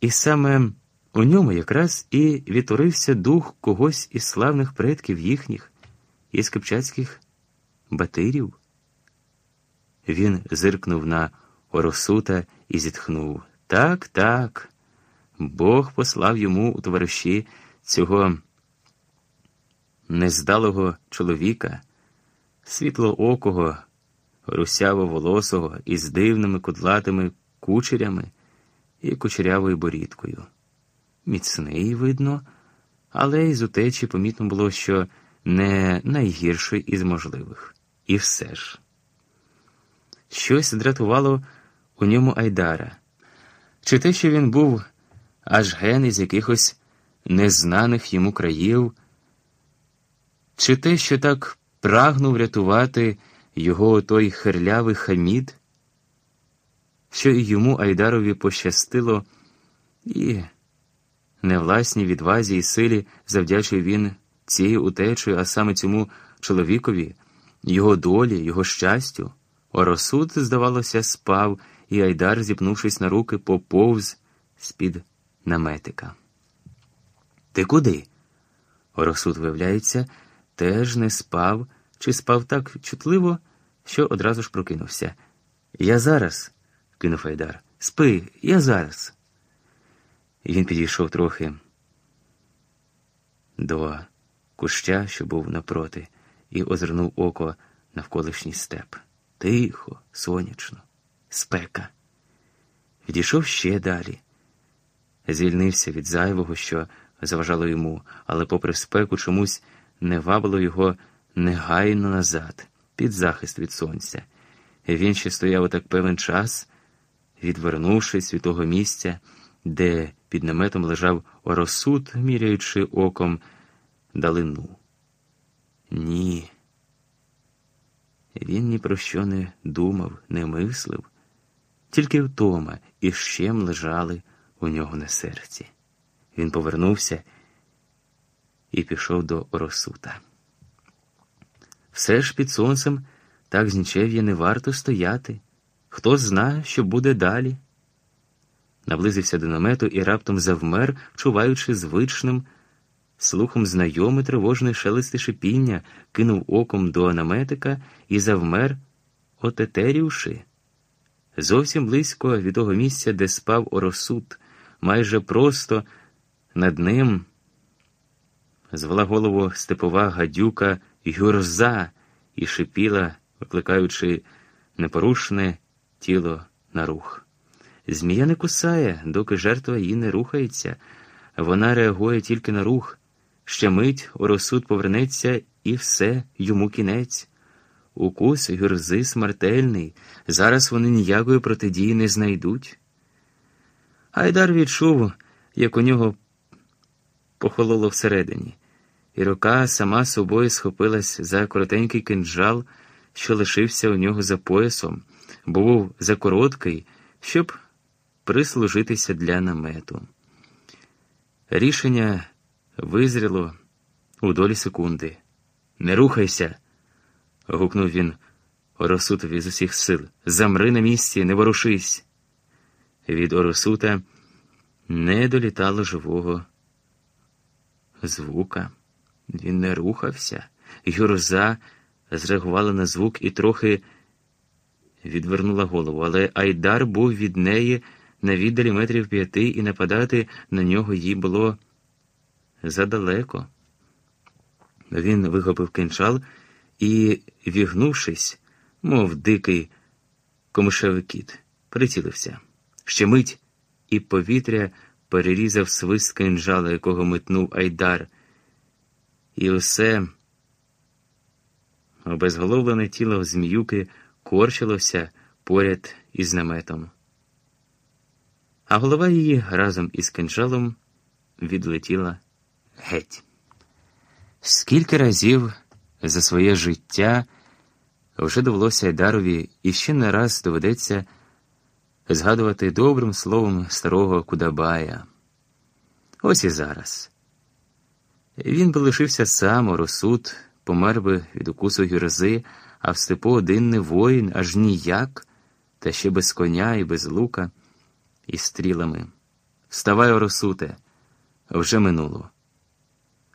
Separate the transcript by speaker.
Speaker 1: І саме у ньому якраз і відтворився дух когось із славних предків їхніх, із кипчацьких батирів. Він зиркнув на Оросута і зітхнув. Так, так. Бог послав йому у товариші цього нездалого чоловіка, світлоокого, русяво-волосого із дивними кудлатими кучерями і кучерявою борідкою. Міцний, видно, але із утечі помітно було, що не найгірший із можливих. І все ж. Щось дратувало у ньому Айдара, чи те, що він був аж ген із якихось незнаних йому країв, чи те, що так прагнув рятувати його той херлявий хамід, що і йому Айдарові пощастило, і не власній відвазі і силі завдячує він цією утечею, а саме цьому чоловікові, його долі, його щастю. Оросуд, здавалося, спав, і Айдар, зіпнувшись на руки, поповз з-під наметика. Ти куди? Оросуд, виявляється, теж не спав, чи спав так чутливо, що одразу ж прокинувся. Я зараз, кинув Айдар. Спи, я зараз. І він підійшов трохи до куща, що був напроти, і озирнув око навколишній степ. Тихо, сонячно, спека. Відійшов ще далі. Звільнився від зайвого, що заважало йому, але, попри спеку, чомусь не вабило його негайно назад, під захист від сонця. І Він ще стояв отак певен час, відвернувшись від того місця, де під наметом лежав оросуд, міряючи оком далину. Ні. Він ні про що не думав, не мислив, тільки втома і щем лежали у нього на серці. Він повернувся і пішов до Оросута. Все ж під сонцем так знічев'я не варто стояти. Хто знає, що буде далі. Наблизився до намету і раптом завмер, чуваючи звичним слухом знайоме тривожне шелесте шипіння, кинув оком до наметика і завмер, отетерівши. Зовсім близько від того місця, де спав оросуд, майже просто над ним звела голову степова гадюка Юрза і шипіла, викликаючи непорушне тіло на рух. Змія не кусає, доки жертва її не рухається, вона реагує тільки на рух. Ще мить оросуд повернеться і все йому кінець. Укус гюрзи смертельний, зараз вони ніякої протидії не знайдуть. Айдар відчув, як у нього похололо всередині, і рука сама собою схопилась за коротенький кинджал, що лишився у нього за поясом, був закороткий, щоб прислужитися для намету. Рішення визріло у долі секунди. Не рухайся. гукнув він Оросутові з усіх сил. Замри на місці, не ворушись. Від Оросута не долітало живого звука. Він не рухався. Юрза зреагувала на звук і трохи відвернула голову, але Айдар був від неї на віддалі метрів п'яти, і нападати на нього їй було задалеко. Він вихопив кинчал і, вігнувшись, мов дикий комишевий кіт, прицілився. Ще мить, і повітря перерізав свист кинджала, якого метнув Айдар. І усе обезголовлене тіло зміюки корчилося поряд із наметом. А голова її разом із кинджалом відлетіла геть. Скільки разів за своє життя вже довелося Айдарові і ще не раз доведеться згадувати добрим словом старого Кудабая. Ось і зараз. Він би лишився сам, Оросуд, помер би від укусу гюрзи, а в степу один не воїн, аж ніяк, та ще без коня і без лука, і стрілами. Вставай, Оросуте, вже минуло.